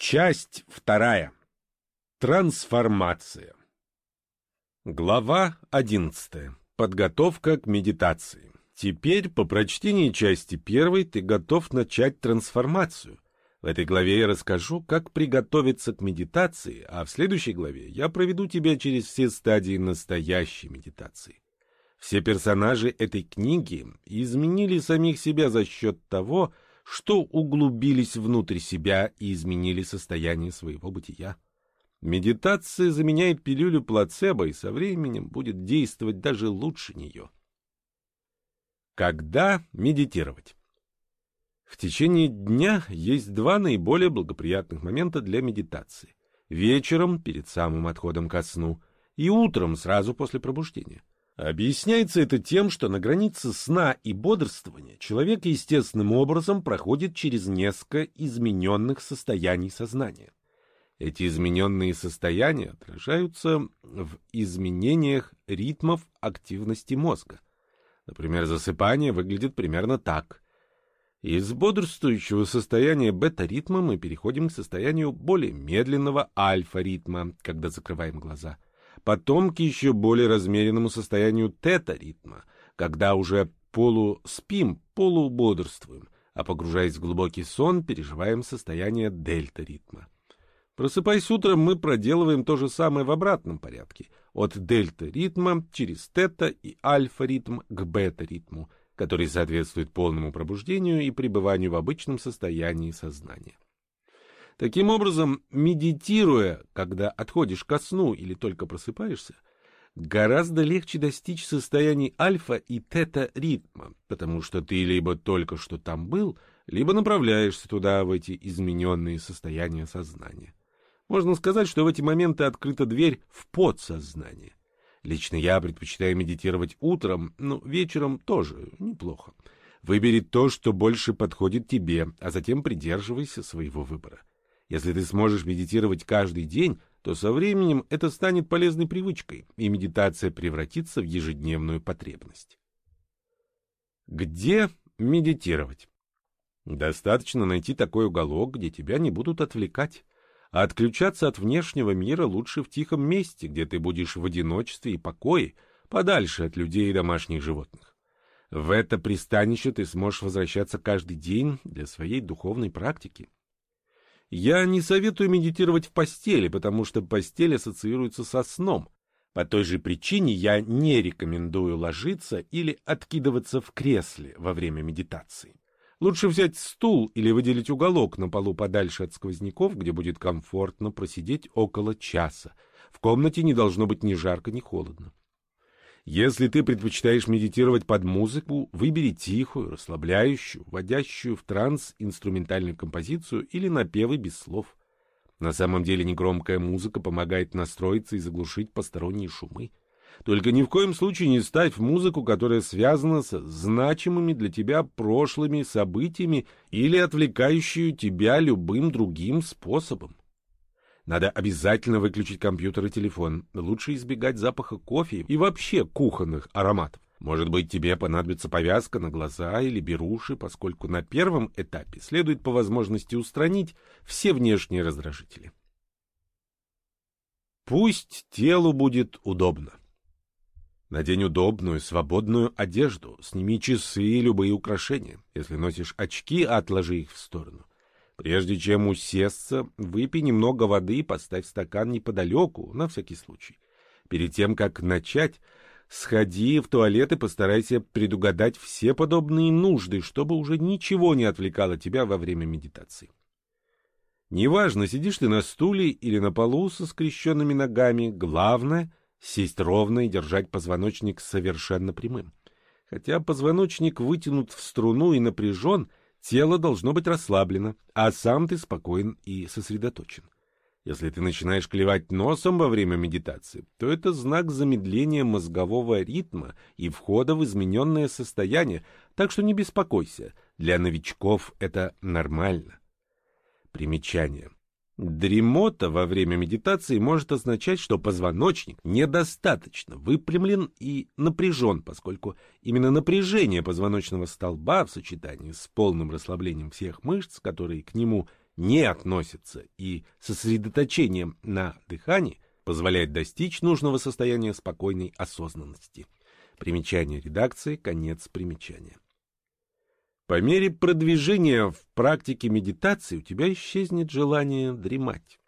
Часть вторая. Трансформация. Глава одиннадцатая. Подготовка к медитации. Теперь, по прочтении части первой, ты готов начать трансформацию. В этой главе я расскажу, как приготовиться к медитации, а в следующей главе я проведу тебя через все стадии настоящей медитации. Все персонажи этой книги изменили самих себя за счет того, что углубились внутрь себя и изменили состояние своего бытия. Медитация заменяет пилюлю плацебо и со временем будет действовать даже лучше нее. Когда медитировать? В течение дня есть два наиболее благоприятных момента для медитации. Вечером, перед самым отходом ко сну, и утром, сразу после пробуждения. Объясняется это тем, что на границе сна и бодрствования человек естественным образом проходит через несколько измененных состояний сознания. Эти измененные состояния отражаются в изменениях ритмов активности мозга. Например, засыпание выглядит примерно так. Из бодрствующего состояния бета-ритма мы переходим к состоянию более медленного альфа-ритма, когда закрываем глаза – потом к еще более размеренному состоянию тета-ритма, когда уже полуспим, полубодрствуем, а погружаясь в глубокий сон, переживаем состояние дельта-ритма. Просыпаясь утром, мы проделываем то же самое в обратном порядке, от дельта-ритма через тета и альфа-ритм к бета-ритму, который соответствует полному пробуждению и пребыванию в обычном состоянии сознания. Таким образом, медитируя, когда отходишь ко сну или только просыпаешься, гораздо легче достичь состояний альфа и тета-ритма, потому что ты либо только что там был, либо направляешься туда, в эти измененные состояния сознания. Можно сказать, что в эти моменты открыта дверь в подсознание. Лично я предпочитаю медитировать утром, но вечером тоже неплохо. Выбери то, что больше подходит тебе, а затем придерживайся своего выбора. Если ты сможешь медитировать каждый день, то со временем это станет полезной привычкой, и медитация превратится в ежедневную потребность. Где медитировать? Достаточно найти такой уголок, где тебя не будут отвлекать. А отключаться от внешнего мира лучше в тихом месте, где ты будешь в одиночестве и покое, подальше от людей и домашних животных. В это пристанище ты сможешь возвращаться каждый день для своей духовной практики. Я не советую медитировать в постели, потому что постель ассоциируется со сном. По той же причине я не рекомендую ложиться или откидываться в кресле во время медитации. Лучше взять стул или выделить уголок на полу подальше от сквозняков, где будет комфортно просидеть около часа. В комнате не должно быть ни жарко, ни холодно. Если ты предпочитаешь медитировать под музыку, выбери тихую, расслабляющую, вводящую в транс инструментальную композицию или напевы без слов. На самом деле негромкая музыка помогает настроиться и заглушить посторонние шумы. Только ни в коем случае не ставь музыку, которая связана с значимыми для тебя прошлыми событиями или отвлекающую тебя любым другим способом. Надо обязательно выключить компьютер и телефон. Лучше избегать запаха кофе и вообще кухонных ароматов. Может быть, тебе понадобится повязка на глаза или беруши, поскольку на первом этапе следует по возможности устранить все внешние раздражители. Пусть телу будет удобно. Надень удобную, свободную одежду, сними часы и любые украшения. Если носишь очки, отложи их в сторону. Прежде чем усесться, выпей немного воды и поставь стакан неподалеку, на всякий случай. Перед тем, как начать, сходи в туалет и постарайся предугадать все подобные нужды, чтобы уже ничего не отвлекало тебя во время медитации. Неважно, сидишь ты на стуле или на полу со скрещенными ногами, главное — сесть ровно и держать позвоночник совершенно прямым. Хотя позвоночник вытянут в струну и напряжен — Тело должно быть расслаблено, а сам ты спокоен и сосредоточен. Если ты начинаешь клевать носом во время медитации, то это знак замедления мозгового ритма и входа в измененное состояние, так что не беспокойся, для новичков это нормально. Примечание. Дремота во время медитации может означать, что позвоночник недостаточно выпрямлен и напряжен, поскольку именно напряжение позвоночного столба в сочетании с полным расслаблением всех мышц, которые к нему не относятся, и сосредоточение на дыхании позволяет достичь нужного состояния спокойной осознанности. Примечание редакции, конец примечания. По мере продвижения в практике медитации у тебя исчезнет желание дремать.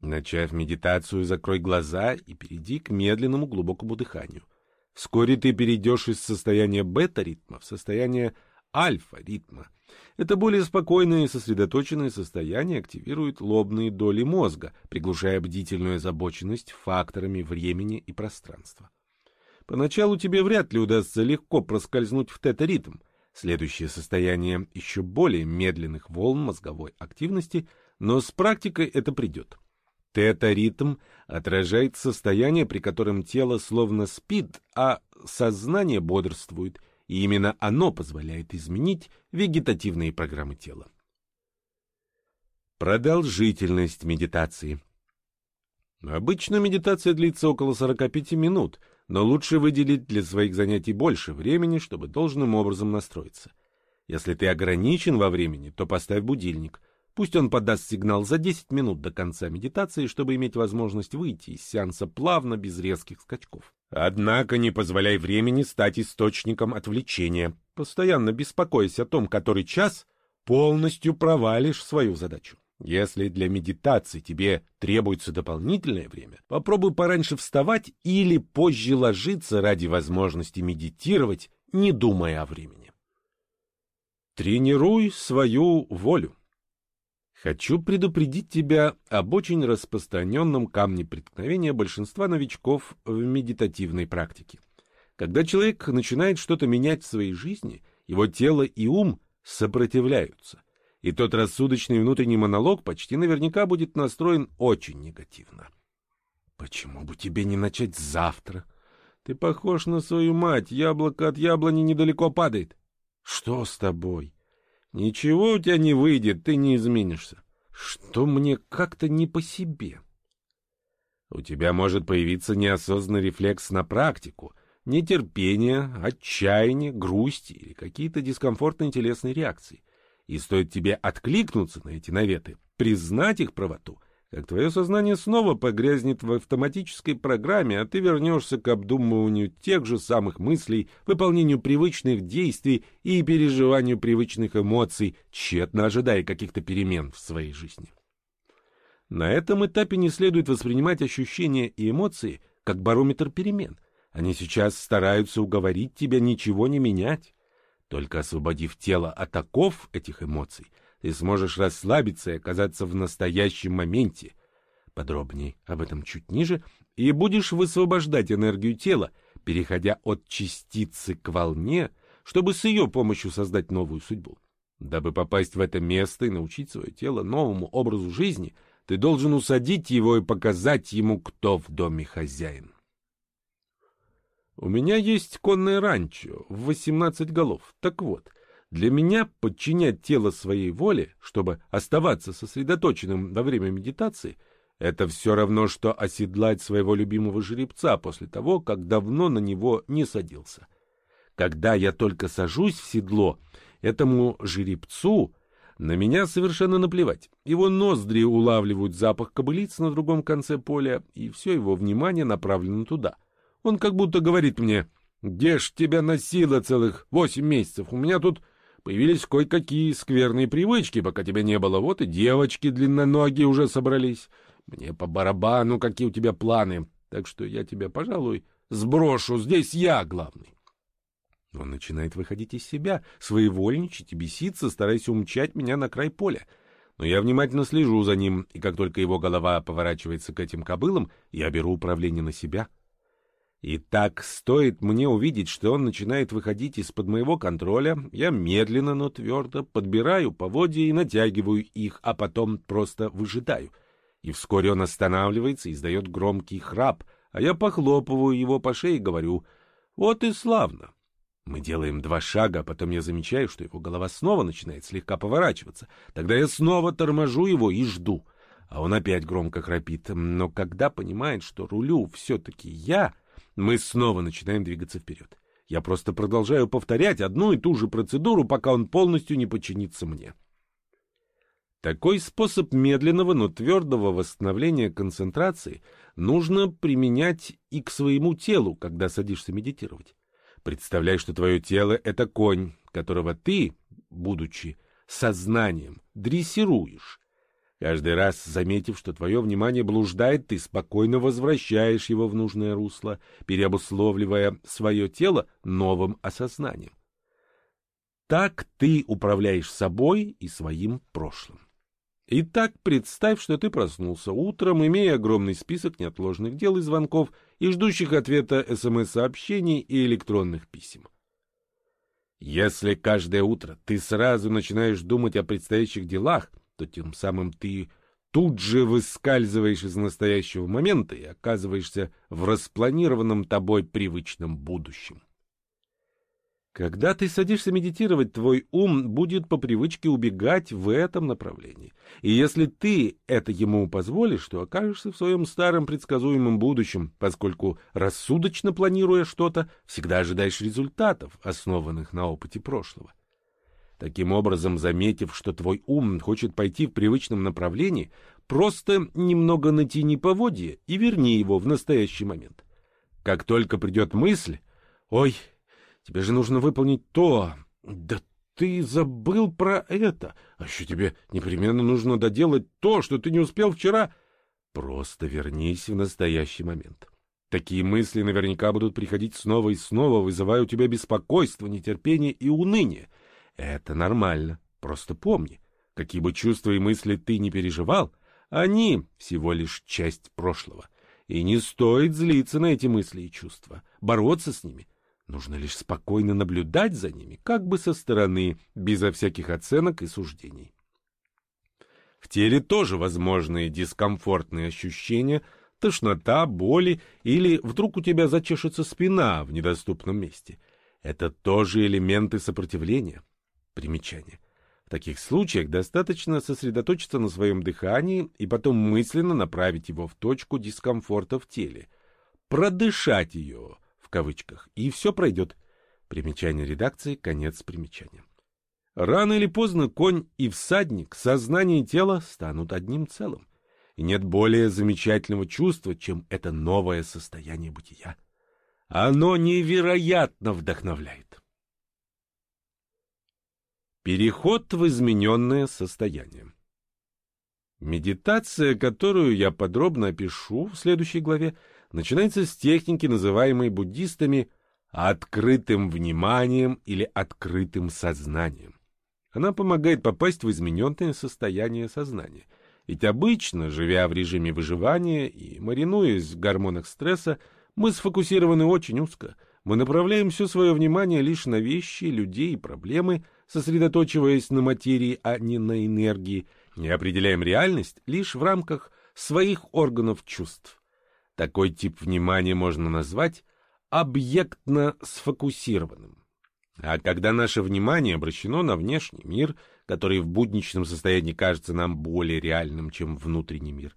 Начав медитацию, закрой глаза и перейди к медленному глубокому дыханию. Вскоре ты перейдешь из состояния бета-ритма в состояние альфа-ритма. Это более спокойное и сосредоточенное состояние активирует лобные доли мозга, приглушая бдительную озабоченность факторами времени и пространства. Поначалу тебе вряд ли удастся легко проскользнуть в тета-ритм. Следующее состояние еще более медленных волн мозговой активности, но с практикой это придет. Тета-ритм отражает состояние, при котором тело словно спит, а сознание бодрствует, и именно оно позволяет изменить вегетативные программы тела. Продолжительность медитации Обычно медитация длится около 45 минут, но лучше выделить для своих занятий больше времени, чтобы должным образом настроиться. Если ты ограничен во времени, то поставь будильник – Пусть он подаст сигнал за 10 минут до конца медитации, чтобы иметь возможность выйти из сеанса плавно, без резких скачков. Однако не позволяй времени стать источником отвлечения. Постоянно беспокоясь о том, который час, полностью провалишь свою задачу. Если для медитации тебе требуется дополнительное время, попробуй пораньше вставать или позже ложиться ради возможности медитировать, не думая о времени. Тренируй свою волю. Хочу предупредить тебя об очень распространенном камне преткновения большинства новичков в медитативной практике. Когда человек начинает что-то менять в своей жизни, его тело и ум сопротивляются, и тот рассудочный внутренний монолог почти наверняка будет настроен очень негативно. Почему бы тебе не начать завтра? Ты похож на свою мать, яблоко от яблони недалеко падает. Что с тобой? Ничего у тебя не выйдет, ты не изменишься. Что мне как-то не по себе. У тебя может появиться неосознанный рефлекс на практику, нетерпение, отчаяние, грусть или какие-то дискомфортные телесные реакции. И стоит тебе откликнуться на эти наветы, признать их правоту, как твое сознание снова погрязнет в автоматической программе, а ты вернешься к обдумыванию тех же самых мыслей, выполнению привычных действий и переживанию привычных эмоций, тщетно ожидая каких-то перемен в своей жизни. На этом этапе не следует воспринимать ощущения и эмоции как барометр перемен. Они сейчас стараются уговорить тебя ничего не менять. Только освободив тело от оков этих эмоций – ты сможешь расслабиться и оказаться в настоящем моменте. Подробнее об этом чуть ниже. И будешь высвобождать энергию тела, переходя от частицы к волне, чтобы с ее помощью создать новую судьбу. Дабы попасть в это место и научить свое тело новому образу жизни, ты должен усадить его и показать ему, кто в доме хозяин. У меня есть конное ранчо в 18 голов. Так вот, для меня подчинять тело своей воле, чтобы оставаться сосредоточенным во время медитации, это все равно, что оседлать своего любимого жеребца после того, как давно на него не садился. Когда я только сажусь в седло, этому жеребцу на меня совершенно наплевать. Его ноздри улавливают запах кобылиц на другом конце поля, и все его внимание направлено туда. Он как будто говорит мне, «Где ж тебя носило целых восемь месяцев? У меня тут Появились кое-какие скверные привычки, пока тебя не было. Вот и девочки длинноногие уже собрались. Мне по барабану, какие у тебя планы. Так что я тебя, пожалуй, сброшу. Здесь я главный. Он начинает выходить из себя, своевольничать и беситься, стараясь умчать меня на край поля. Но я внимательно слежу за ним, и как только его голова поворачивается к этим кобылам, я беру управление на себя — и так стоит мне увидеть, что он начинает выходить из-под моего контроля, я медленно, но твердо подбираю поводья и натягиваю их, а потом просто выжидаю. И вскоре он останавливается и издает громкий храп, а я похлопываю его по шее и говорю «Вот и славно». Мы делаем два шага, а потом я замечаю, что его голова снова начинает слегка поворачиваться. Тогда я снова торможу его и жду. А он опять громко храпит. Но когда понимает, что рулю все-таки я мы снова начинаем двигаться вперед. Я просто продолжаю повторять одну и ту же процедуру, пока он полностью не подчинится мне. Такой способ медленного, но твердого восстановления концентрации нужно применять и к своему телу, когда садишься медитировать. Представляй, что твое тело — это конь, которого ты, будучи сознанием, дрессируешь. Каждый раз, заметив, что твое внимание блуждает, ты спокойно возвращаешь его в нужное русло, переобусловливая свое тело новым осознанием. Так ты управляешь собой и своим прошлым. Итак, представь, что ты проснулся утром, имея огромный список неотложных дел и звонков, и ждущих ответа СМС-сообщений и электронных писем. Если каждое утро ты сразу начинаешь думать о предстоящих делах, то тем самым ты тут же выскальзываешь из настоящего момента и оказываешься в распланированном тобой привычном будущем. Когда ты садишься медитировать, твой ум будет по привычке убегать в этом направлении. И если ты это ему позволишь, то окажешься в своем старом предсказуемом будущем, поскольку рассудочно планируя что-то, всегда ожидаешь результатов, основанных на опыте прошлого. Таким образом, заметив, что твой ум хочет пойти в привычном направлении, просто немного натяни поводья и верни его в настоящий момент. Как только придет мысль «Ой, Тебе же нужно выполнить то. Да ты забыл про это. А еще тебе непременно нужно доделать то, что ты не успел вчера. Просто вернись в настоящий момент. Такие мысли наверняка будут приходить снова и снова, вызывая у тебя беспокойство, нетерпение и уныние. Это нормально. Просто помни, какие бы чувства и мысли ты не переживал, они всего лишь часть прошлого. И не стоит злиться на эти мысли и чувства, бороться с ними. Нужно лишь спокойно наблюдать за ними, как бы со стороны, безо всяких оценок и суждений. В теле тоже возможны дискомфортные ощущения, тошнота, боли или вдруг у тебя зачешется спина в недоступном месте. Это тоже элементы сопротивления. Примечание. В таких случаях достаточно сосредоточиться на своем дыхании и потом мысленно направить его в точку дискомфорта в теле. Продышать ее, кавычках, и все пройдет. Примечание редакции, конец примечания. Рано или поздно конь и всадник, сознание и тело станут одним целым. И нет более замечательного чувства, чем это новое состояние бытия. Оно невероятно вдохновляет. Переход в измененное состояние. Медитация, которую я подробно опишу в следующей главе, начинается с техники, называемой буддистами открытым вниманием или открытым сознанием. Она помогает попасть в измененное состояние сознания. Ведь обычно, живя в режиме выживания и маринуясь в гормонах стресса, мы сфокусированы очень узко. Мы направляем все свое внимание лишь на вещи, людей и проблемы, сосредоточиваясь на материи, а не на энергии, не определяем реальность лишь в рамках своих органов чувств. Такой тип внимания можно назвать объектно сфокусированным. А когда наше внимание обращено на внешний мир, который в будничном состоянии кажется нам более реальным, чем внутренний мир,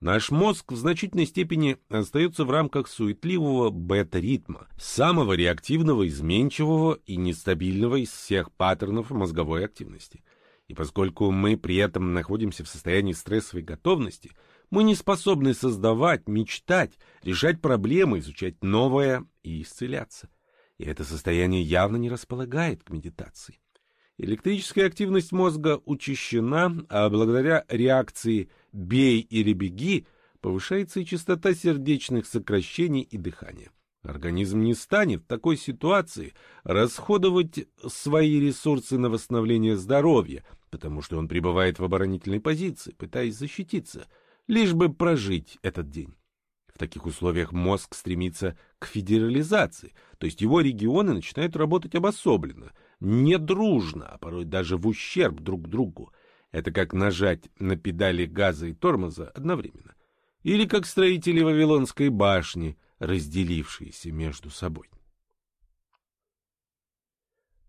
наш мозг в значительной степени остается в рамках суетливого бета-ритма, самого реактивного, изменчивого и нестабильного из всех паттернов мозговой активности. И поскольку мы при этом находимся в состоянии стрессовой готовности – мы не способны создавать, мечтать, решать проблемы, изучать новое и исцеляться. И это состояние явно не располагает к медитации. Электрическая активность мозга учащена, а благодаря реакции «бей или беги» повышается и частота сердечных сокращений и дыхания. Организм не станет в такой ситуации расходовать свои ресурсы на восстановление здоровья, потому что он пребывает в оборонительной позиции, пытаясь защититься – лишь бы прожить этот день. В таких условиях мозг стремится к федерализации, то есть его регионы начинают работать обособленно, не дружно, а порой даже в ущерб друг другу. Это как нажать на педали газа и тормоза одновременно. Или как строители Вавилонской башни, разделившиеся между собой.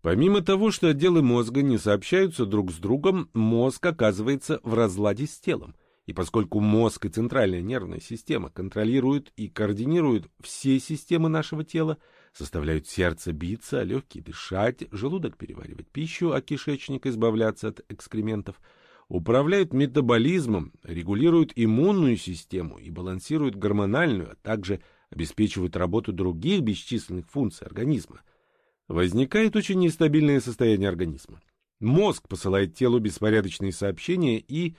Помимо того, что отделы мозга не сообщаются друг с другом, мозг оказывается в разладе с телом. И поскольку мозг и центральная нервная система контролируют и координируют все системы нашего тела, составляют сердце биться, легкие дышать, желудок переваривать пищу, а кишечник избавляться от экскрементов, управляют метаболизмом, регулируют иммунную систему и балансируют гормональную, а также обеспечивают работу других бесчисленных функций организма. Возникает очень нестабильное состояние организма. Мозг посылает телу беспорядочные сообщения и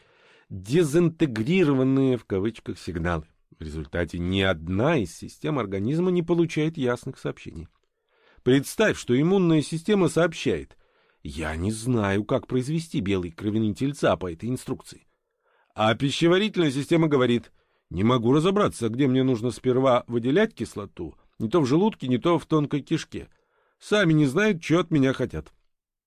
дезинтегрированные в кавычках сигналы. В результате ни одна из систем организма не получает ясных сообщений. Представь, что иммунная система сообщает «Я не знаю, как произвести белые кровяные тельца по этой инструкции». А пищеварительная система говорит «Не могу разобраться, где мне нужно сперва выделять кислоту, не то в желудке, не то в тонкой кишке. Сами не знают, что от меня хотят».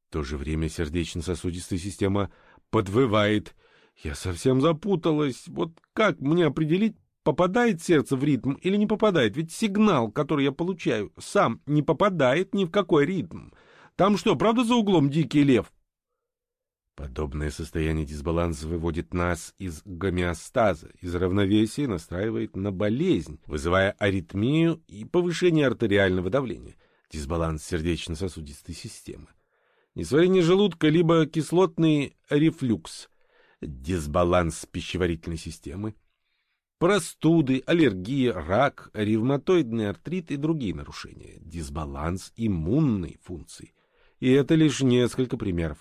В то же время сердечно-сосудистая система подвывает «Я совсем запуталась. Вот как мне определить, попадает сердце в ритм или не попадает? Ведь сигнал, который я получаю, сам не попадает ни в какой ритм. Там что, правда за углом дикий лев? Подобное состояние дисбаланса выводит нас из гомеостаза, из равновесия настраивает на болезнь, вызывая аритмию и повышение артериального давления, дисбаланс сердечно-сосудистой системы. Несварение желудка либо кислотный рефлюкс, дисбаланс пищеварительной системы, простуды, аллергия, рак, ревматоидный артрит и другие нарушения, дисбаланс иммунной функции. И это лишь несколько примеров.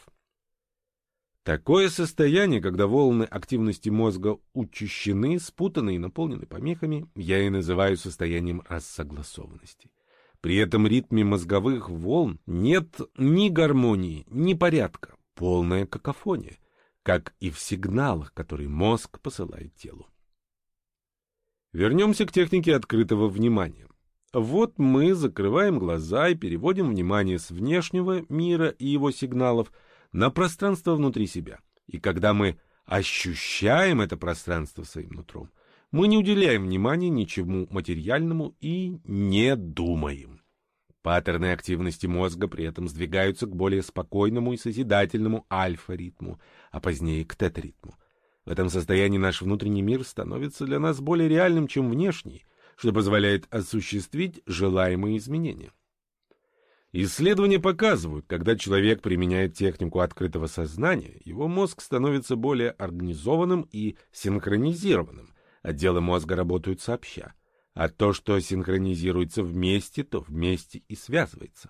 Такое состояние, когда волны активности мозга учащены, спутаны и наполнены помехами, я и называю состоянием рассогласованности. При этом ритме мозговых волн нет ни гармонии, ни порядка, полная какофония, как и в сигналах, которые мозг посылает телу. Вернемся к технике открытого внимания. Вот мы закрываем глаза и переводим внимание с внешнего мира и его сигналов на пространство внутри себя. И когда мы ощущаем это пространство своим нутром, мы не уделяем внимания ничему материальному и не думаем. Паттерны активности мозга при этом сдвигаются к более спокойному и созидательному альфа-ритму, а позднее к тета-ритму. В этом состоянии наш внутренний мир становится для нас более реальным, чем внешний, что позволяет осуществить желаемые изменения. Исследования показывают, когда человек применяет технику открытого сознания, его мозг становится более организованным и синхронизированным, отделы мозга работают сообща, а то, что синхронизируется вместе, то вместе и связывается.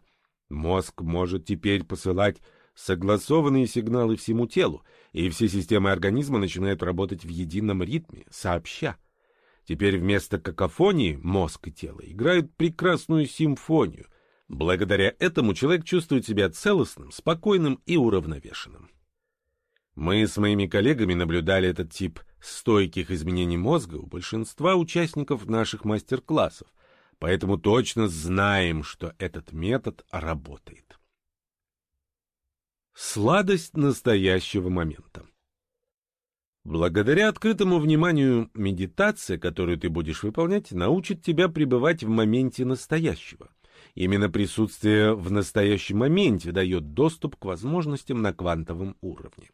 Мозг может теперь посылать согласованные сигналы всему телу, и все системы организма начинают работать в едином ритме, сообща. Теперь вместо какофонии мозг и тело играют прекрасную симфонию. Благодаря этому человек чувствует себя целостным, спокойным и уравновешенным. Мы с моими коллегами наблюдали этот тип стойких изменений мозга у большинства участников наших мастер-классов, поэтому точно знаем, что этот метод работает. Сладость настоящего момента. Благодаря открытому вниманию медитация, которую ты будешь выполнять, научит тебя пребывать в моменте настоящего. Именно присутствие в настоящем моменте дает доступ к возможностям на квантовом уровне.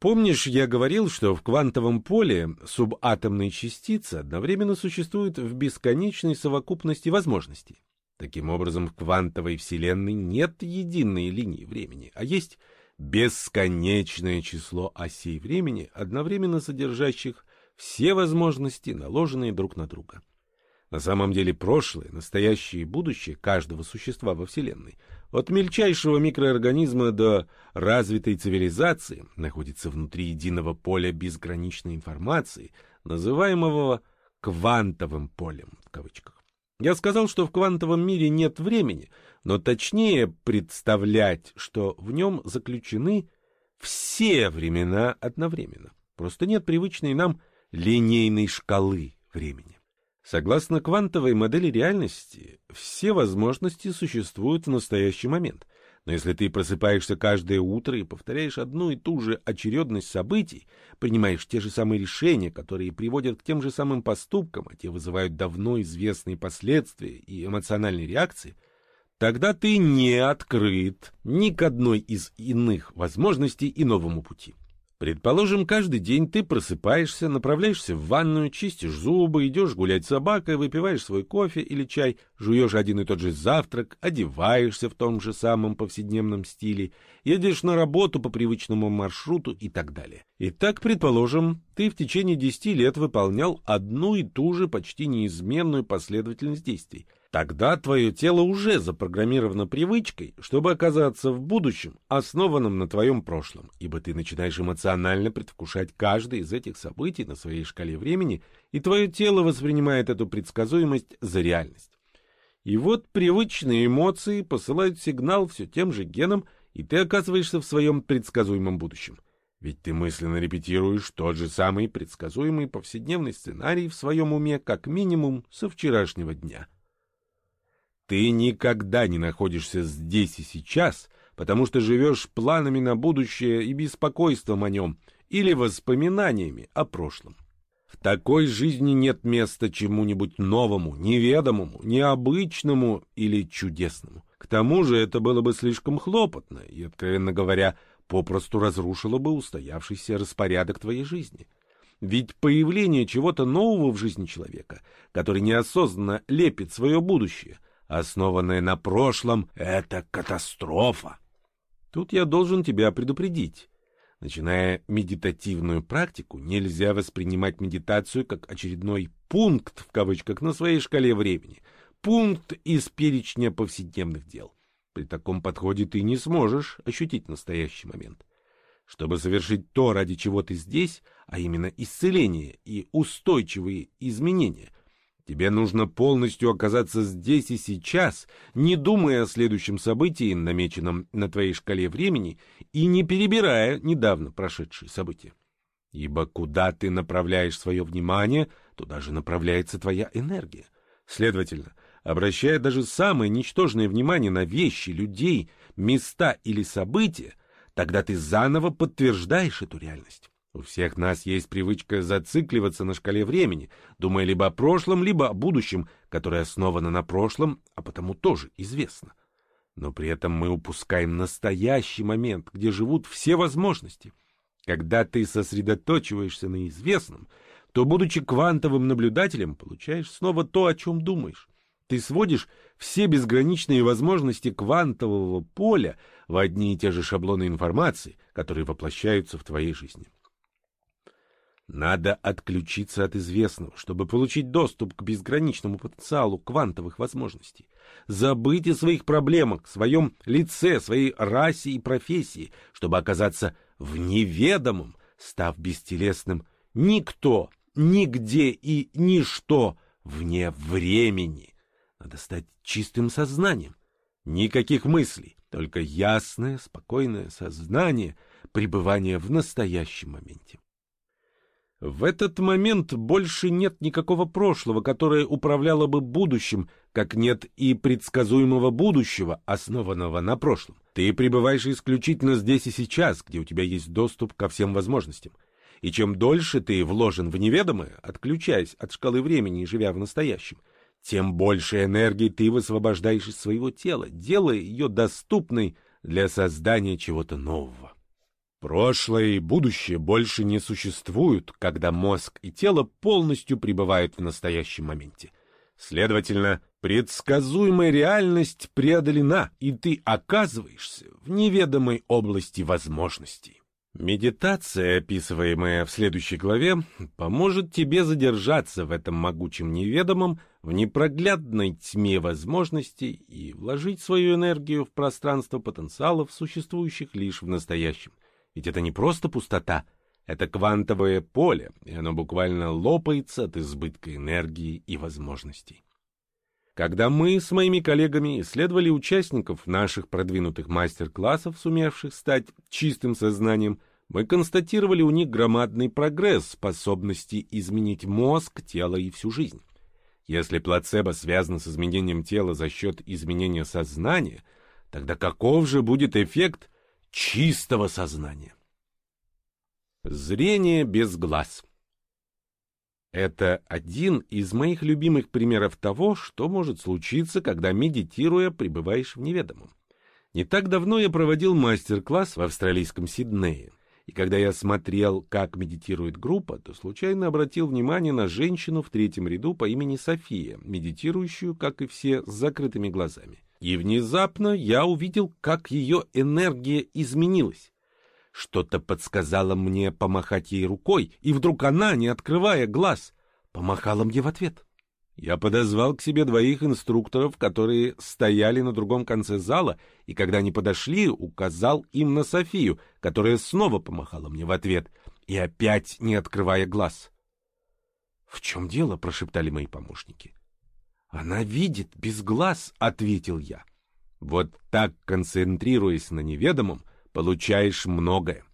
Помнишь, я говорил, что в квантовом поле субатомные частицы одновременно существуют в бесконечной совокупности возможностей? Таким образом, в квантовой вселенной нет единой линии времени, а есть бесконечное число осей времени, одновременно содержащих все возможности, наложенные друг на друга. На самом деле прошлое, настоящее и будущее каждого существа во Вселенной, от мельчайшего микроорганизма до развитой цивилизации, находится внутри единого поля безграничной информации, называемого «квантовым полем» в кавычках. Я сказал, что в квантовом мире нет времени, но точнее представлять, что в нем заключены все времена одновременно. Просто нет привычной нам линейной шкалы времени. Согласно квантовой модели реальности, все возможности существуют в настоящий момент — но если ты просыпаешься каждое утро и повторяешь одну и ту же очередность событий, принимаешь те же самые решения, которые приводят к тем же самым поступкам, а те вызывают давно известные последствия и эмоциональные реакции, тогда ты не открыт ни к одной из иных возможностей и новому пути. Предположим, каждый день ты просыпаешься, направляешься в ванную, чистишь зубы, идешь гулять с собакой, выпиваешь свой кофе или чай, жуешь один и тот же завтрак, одеваешься в том же самом повседневном стиле, едешь на работу по привычному маршруту и так далее. Итак, предположим, ты в течение десяти лет выполнял одну и ту же почти неизменную последовательность действий – Тогда твое тело уже запрограммировано привычкой, чтобы оказаться в будущем, основанном на твоем прошлом, ибо ты начинаешь эмоционально предвкушать каждое из этих событий на своей шкале времени, и твое тело воспринимает эту предсказуемость за реальность. И вот привычные эмоции посылают сигнал все тем же генам, и ты оказываешься в своем предсказуемом будущем. Ведь ты мысленно репетируешь тот же самый предсказуемый повседневный сценарий в своем уме как минимум со вчерашнего дня. Ты никогда не находишься здесь и сейчас, потому что живешь планами на будущее и беспокойством о нем, или воспоминаниями о прошлом. В такой жизни нет места чему-нибудь новому, неведомому, необычному или чудесному. К тому же это было бы слишком хлопотно и, откровенно говоря, попросту разрушило бы устоявшийся распорядок твоей жизни. Ведь появление чего-то нового в жизни человека, который неосознанно лепит свое будущее – основанное на прошлом, — это катастрофа. Тут я должен тебя предупредить. Начиная медитативную практику, нельзя воспринимать медитацию как очередной «пункт» в кавычках на своей шкале времени, пункт из перечня повседневных дел. При таком подходе ты не сможешь ощутить настоящий момент. Чтобы совершить то, ради чего ты здесь, а именно исцеление и устойчивые изменения — Тебе нужно полностью оказаться здесь и сейчас, не думая о следующем событии, намеченном на твоей шкале времени, и не перебирая недавно прошедшие события. Ибо куда ты направляешь свое внимание, туда же направляется твоя энергия. Следовательно, обращая даже самое ничтожное внимание на вещи, людей, места или события, тогда ты заново подтверждаешь эту реальность. У всех нас есть привычка зацикливаться на шкале времени, думая либо о прошлом, либо о будущем, которое основано на прошлом, а потому тоже известно. Но при этом мы упускаем настоящий момент, где живут все возможности. Когда ты сосредоточиваешься на известном, то, будучи квантовым наблюдателем, получаешь снова то, о чем думаешь. Ты сводишь все безграничные возможности квантового поля в одни и те же шаблоны информации, которые воплощаются в твоей жизни. Надо отключиться от известного, чтобы получить доступ к безграничному потенциалу квантовых возможностей. Забыть о своих проблемах, своем лице, своей расе и профессии, чтобы оказаться в неведомом, став бестелесным никто, нигде и ничто вне времени. Надо стать чистым сознанием. Никаких мыслей, только ясное, спокойное сознание, пребывание в настоящем моменте. В этот момент больше нет никакого прошлого, которое управляло бы будущим, как нет и предсказуемого будущего, основанного на прошлом. Ты пребываешь исключительно здесь и сейчас, где у тебя есть доступ ко всем возможностям. И чем дольше ты вложен в неведомое, отключаясь от шкалы времени и живя в настоящем, тем больше энергии ты высвобождаешь из своего тела, делая ее доступной для создания чего-то нового. Прошлое и будущее больше не существуют, когда мозг и тело полностью пребывают в настоящем моменте. Следовательно, предсказуемая реальность преодолена, и ты оказываешься в неведомой области возможностей. Медитация, описываемая в следующей главе, поможет тебе задержаться в этом могучем неведомом, в непроглядной тьме возможностей и вложить свою энергию в пространство потенциалов, существующих лишь в настоящем. Ведь это не просто пустота, это квантовое поле, и оно буквально лопается от избытка энергии и возможностей. Когда мы с моими коллегами исследовали участников наших продвинутых мастер-классов, сумевших стать чистым сознанием, мы констатировали у них громадный прогресс способности изменить мозг, тело и всю жизнь. Если плацебо связано с изменением тела за счет изменения сознания, тогда каков же будет эффект чистого сознания. Зрение без глаз. Это один из моих любимых примеров того, что может случиться, когда, медитируя, пребываешь в неведомом. Не так давно я проводил мастер-класс в австралийском Сиднее, И когда я смотрел, как медитирует группа, то случайно обратил внимание на женщину в третьем ряду по имени София, медитирующую, как и все, с закрытыми глазами. И внезапно я увидел, как ее энергия изменилась. Что-то подсказало мне помахать ей рукой, и вдруг она, не открывая глаз, помахала мне в ответ. Я подозвал к себе двоих инструкторов, которые стояли на другом конце зала, и когда они подошли, указал им на Софию, которая снова помахала мне в ответ, и опять не открывая глаз. — В чем дело? — прошептали мои помощники. — Она видит без глаз, — ответил я. Вот так, концентрируясь на неведомом, получаешь многое.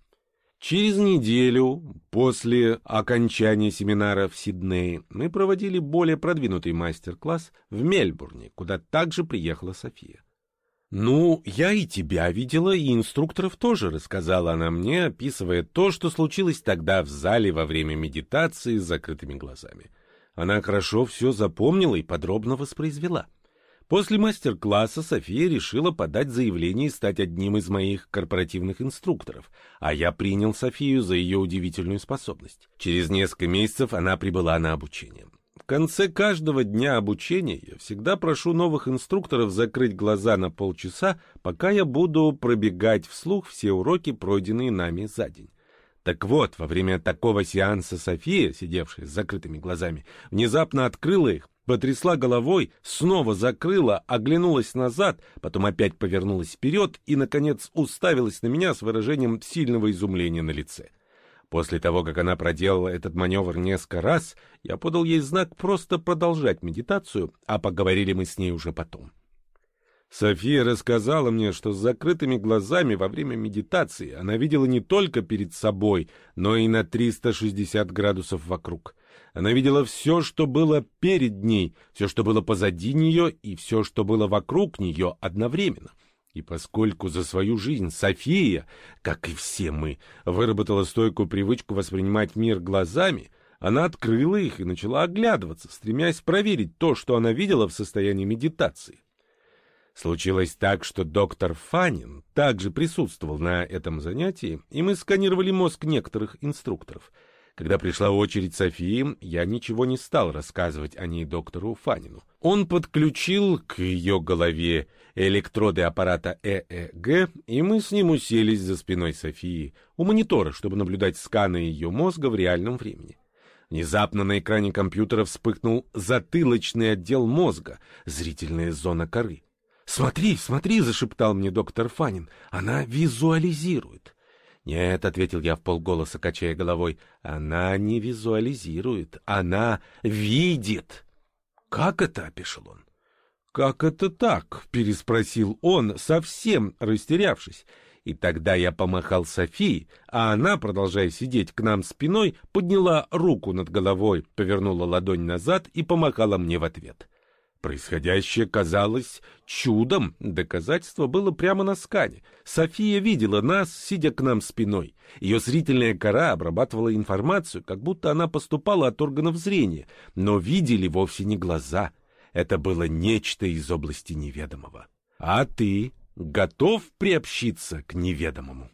Через неделю после окончания семинара в Сиднее мы проводили более продвинутый мастер-класс в Мельбурне, куда также приехала София. «Ну, я и тебя видела, и инструкторов тоже», — рассказала она мне, описывая то, что случилось тогда в зале во время медитации с закрытыми глазами. Она хорошо все запомнила и подробно воспроизвела. После мастер-класса София решила подать заявление и стать одним из моих корпоративных инструкторов, а я принял Софию за ее удивительную способность. Через несколько месяцев она прибыла на обучение. В конце каждого дня обучения я всегда прошу новых инструкторов закрыть глаза на полчаса, пока я буду пробегать вслух все уроки, пройденные нами за день. Так вот, во время такого сеанса София, сидевшая с закрытыми глазами, внезапно открыла их, потрясла головой, снова закрыла, оглянулась назад, потом опять повернулась вперед и, наконец, уставилась на меня с выражением сильного изумления на лице. После того, как она проделала этот маневр несколько раз, я подал ей знак просто продолжать медитацию, а поговорили мы с ней уже потом. София рассказала мне, что с закрытыми глазами во время медитации она видела не только перед собой, но и на 360 градусов вокруг. Она видела все, что было перед ней, все, что было позади нее и все, что было вокруг нее одновременно. И поскольку за свою жизнь София, как и все мы, выработала стойкую привычку воспринимать мир глазами, она открыла их и начала оглядываться, стремясь проверить то, что она видела в состоянии медитации. Случилось так, что доктор Фанин также присутствовал на этом занятии, и мы сканировали мозг некоторых инструкторов. Когда пришла очередь Софии, я ничего не стал рассказывать о ней доктору Фанину. Он подключил к ее голове электроды аппарата ЭЭГ, и мы с ним уселись за спиной Софии у монитора, чтобы наблюдать сканы ее мозга в реальном времени. Внезапно на экране компьютера вспыхнул затылочный отдел мозга, зрительная зона коры. «Смотри, смотри!» — зашептал мне доктор Фанин. «Она визуализирует». «Нет», — ответил я в полголоса, качая головой, — «она не визуализирует, она видит». «Как это?» — опешил он. «Как это так?» — переспросил он, совсем растерявшись. И тогда я помахал Софии, а она, продолжая сидеть к нам спиной, подняла руку над головой, повернула ладонь назад и помахала мне в ответ. Происходящее казалось чудом, доказательство было прямо на скане. София видела нас, сидя к нам спиной. Ее зрительная кора обрабатывала информацию, как будто она поступала от органов зрения, но видели вовсе не глаза. Это было нечто из области неведомого. А ты готов приобщиться к неведомому?